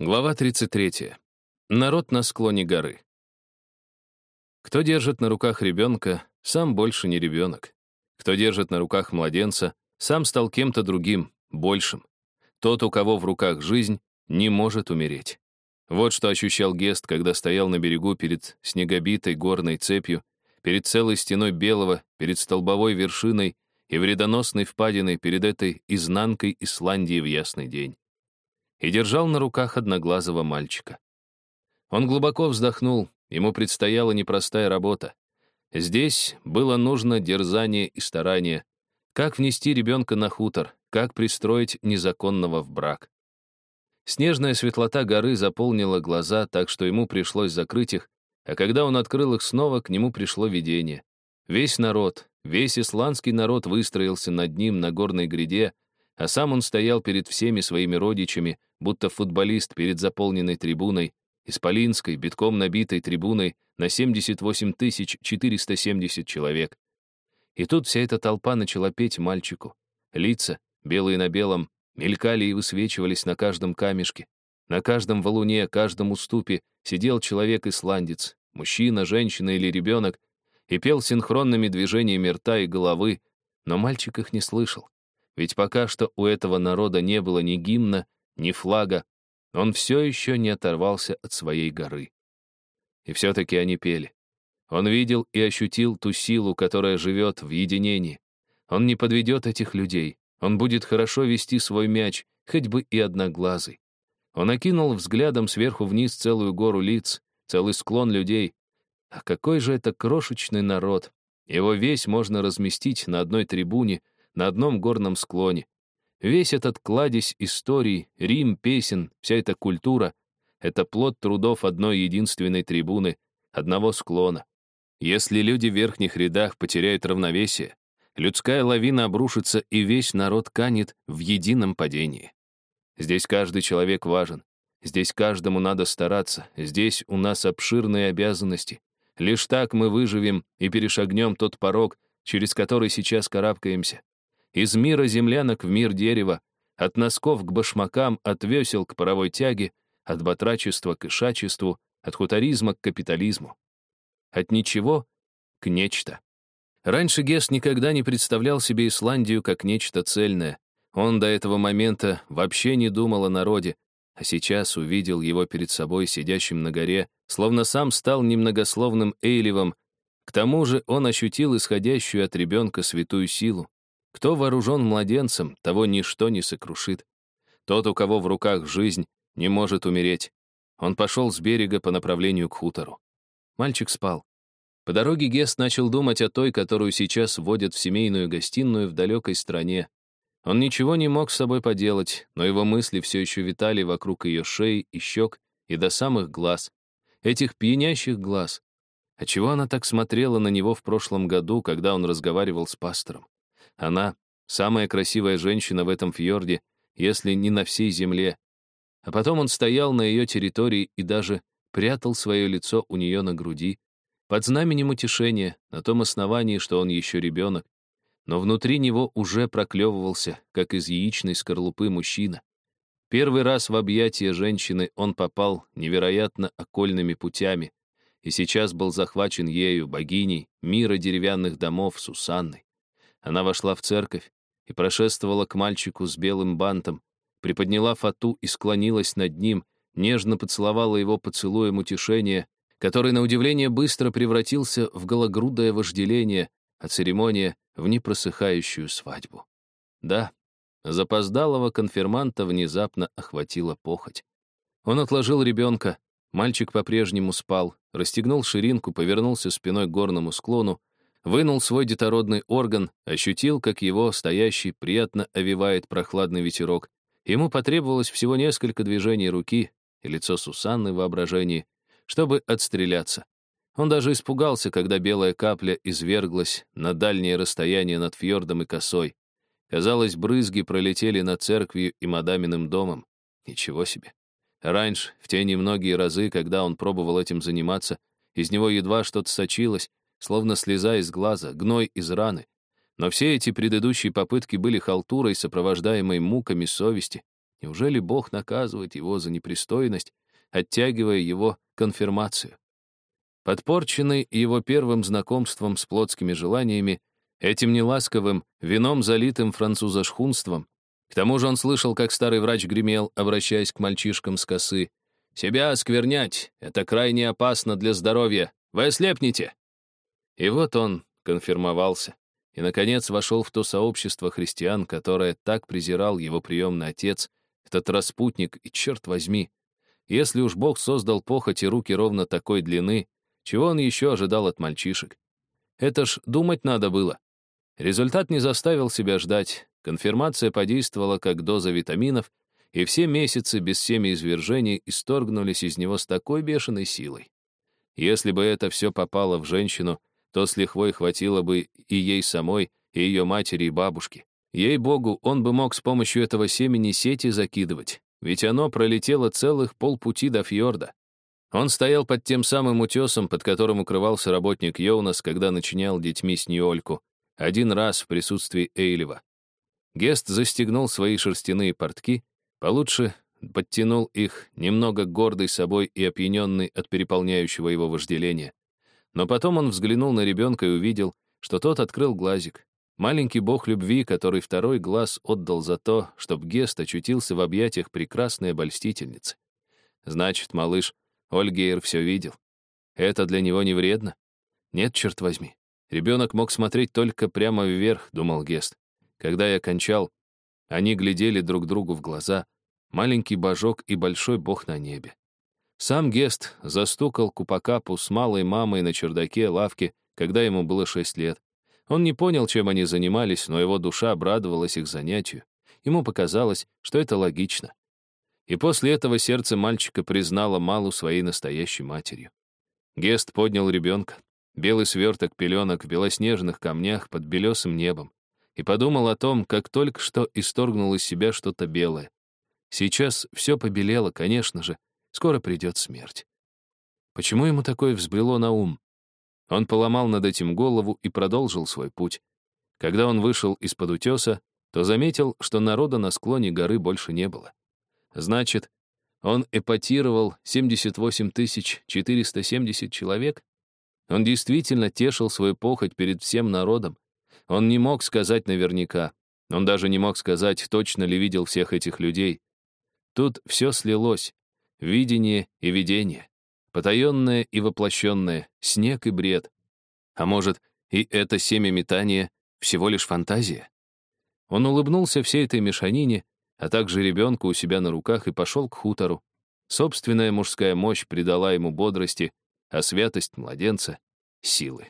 Глава 33. Народ на склоне горы. Кто держит на руках ребенка, сам больше не ребенок. Кто держит на руках младенца, сам стал кем-то другим, большим. Тот, у кого в руках жизнь, не может умереть. Вот что ощущал Гест, когда стоял на берегу перед снегобитой горной цепью, перед целой стеной белого, перед столбовой вершиной и вредоносной впадиной перед этой изнанкой Исландии в ясный день и держал на руках одноглазого мальчика. Он глубоко вздохнул, ему предстояла непростая работа. Здесь было нужно дерзание и старание. Как внести ребенка на хутор, как пристроить незаконного в брак. Снежная светлота горы заполнила глаза, так что ему пришлось закрыть их, а когда он открыл их снова, к нему пришло видение. Весь народ, весь исландский народ выстроился над ним на горной гряде, а сам он стоял перед всеми своими родичами, будто футболист перед заполненной трибуной, исполинской, битком набитой трибуной на 78 470 человек. И тут вся эта толпа начала петь мальчику. Лица, белые на белом, мелькали и высвечивались на каждом камешке. На каждом валуне, каждом уступе сидел человек-исландец, мужчина, женщина или ребенок, и пел синхронными движениями рта и головы, но мальчик их не слышал. Ведь пока что у этого народа не было ни гимна, ни флага, он все еще не оторвался от своей горы. И все-таки они пели. Он видел и ощутил ту силу, которая живет в единении. Он не подведет этих людей. Он будет хорошо вести свой мяч, хоть бы и одноглазый. Он окинул взглядом сверху вниз целую гору лиц, целый склон людей. А какой же это крошечный народ! Его весь можно разместить на одной трибуне, на одном горном склоне. Весь этот кладезь историй, Рим, песен, вся эта культура — это плод трудов одной единственной трибуны, одного склона. Если люди в верхних рядах потеряют равновесие, людская лавина обрушится, и весь народ канет в едином падении. Здесь каждый человек важен. Здесь каждому надо стараться. Здесь у нас обширные обязанности. Лишь так мы выживем и перешагнем тот порог, через который сейчас карабкаемся. Из мира землянок в мир дерева, от носков к башмакам, от весел к паровой тяге, от батрачества к ишачеству, от хуторизма к капитализму. От ничего к нечто. Раньше Гес никогда не представлял себе Исландию как нечто цельное. Он до этого момента вообще не думал о народе, а сейчас увидел его перед собой сидящим на горе, словно сам стал немногословным Эйлевом. К тому же он ощутил исходящую от ребенка святую силу. Кто вооружен младенцем, того ничто не сокрушит. Тот, у кого в руках жизнь, не может умереть. Он пошел с берега по направлению к хутору. Мальчик спал. По дороге Гест начал думать о той, которую сейчас вводят в семейную гостиную в далекой стране. Он ничего не мог с собой поделать, но его мысли все еще витали вокруг ее шеи и щек и до самых глаз. Этих пьянящих глаз. А чего она так смотрела на него в прошлом году, когда он разговаривал с пастором? Она — самая красивая женщина в этом фьорде, если не на всей земле. А потом он стоял на ее территории и даже прятал свое лицо у нее на груди, под знаменем утешения, на том основании, что он еще ребенок. Но внутри него уже проклевывался, как из яичной скорлупы мужчина. Первый раз в объятия женщины он попал невероятно окольными путями, и сейчас был захвачен ею, богиней, мира деревянных домов Сусанной. Она вошла в церковь и прошествовала к мальчику с белым бантом, приподняла фату и склонилась над ним, нежно поцеловала его поцелуем утешения, который, на удивление, быстро превратился в гологрудое вожделение, а церемония — в непросыхающую свадьбу. Да, запоздалого конфирманта внезапно охватила похоть. Он отложил ребенка, мальчик по-прежнему спал, расстегнул ширинку, повернулся спиной к горному склону, вынул свой детородный орган, ощутил, как его стоящий приятно овивает прохладный ветерок. Ему потребовалось всего несколько движений руки и лицо Сусанны в воображении, чтобы отстреляться. Он даже испугался, когда белая капля изверглась на дальнее расстояние над фьордом и косой. Казалось, брызги пролетели над церковью и мадаминым домом. Ничего себе. Раньше, в те немногие разы, когда он пробовал этим заниматься, из него едва что-то сочилось, словно слеза из глаза, гной из раны. Но все эти предыдущие попытки были халтурой, сопровождаемой муками совести. Неужели Бог наказывает его за непристойность, оттягивая его конфирмацию? Подпорченный его первым знакомством с плотскими желаниями, этим неласковым, вином залитым французошхунством, к тому же он слышал, как старый врач гремел, обращаясь к мальчишкам с косы. «Себя осквернять — это крайне опасно для здоровья. Вы ослепнете!» И вот он конфирмовался и, наконец, вошел в то сообщество христиан, которое так презирал его приемный отец, этот распутник, и, черт возьми, если уж Бог создал похоть и руки ровно такой длины, чего он еще ожидал от мальчишек? Это ж думать надо было. Результат не заставил себя ждать. Конфирмация подействовала как доза витаминов, и все месяцы без семяизвержений исторгнулись из него с такой бешеной силой. Если бы это все попало в женщину, то с лихвой хватило бы и ей самой, и ее матери, и бабушки. Ей-богу, он бы мог с помощью этого семени сети закидывать, ведь оно пролетело целых полпути до фьорда. Он стоял под тем самым утесом, под которым укрывался работник Йоунас, когда начинял детьми Сньольку, один раз в присутствии Эйлева. Гест застегнул свои шерстяные портки, получше подтянул их, немного гордый собой и опьяненный от переполняющего его вожделения. Но потом он взглянул на ребенка и увидел, что тот открыл глазик. Маленький бог любви, который второй глаз отдал за то, чтобы Гест очутился в объятиях прекрасной обольстительницы. Значит, малыш, Ольгейр все видел. Это для него не вредно? Нет, черт возьми. Ребенок мог смотреть только прямо вверх, думал Гест. Когда я кончал, они глядели друг другу в глаза, маленький божок и большой бог на небе. Сам Гест застукал Купакапу с малой мамой на чердаке лавки, когда ему было шесть лет. Он не понял, чем они занимались, но его душа обрадовалась их занятию. Ему показалось, что это логично. И после этого сердце мальчика признало Малу своей настоящей матерью. Гест поднял ребенка, белый сверток пеленок в белоснежных камнях под белесым небом, и подумал о том, как только что исторгнул из себя что-то белое. Сейчас все побелело, конечно же, Скоро придет смерть. Почему ему такое взбрело на ум? Он поломал над этим голову и продолжил свой путь. Когда он вышел из-под утеса, то заметил, что народа на склоне горы больше не было. Значит, он эпатировал 78 470 человек? Он действительно тешил свою похоть перед всем народом. Он не мог сказать наверняка. Он даже не мог сказать, точно ли видел всех этих людей. Тут все слилось видение и видение, потаенное и воплощенное, снег и бред. А может, и это семя метания всего лишь фантазия? Он улыбнулся всей этой мешанине, а также ребенку у себя на руках и пошел к хутору. Собственная мужская мощь придала ему бодрости, а святость младенца — силы.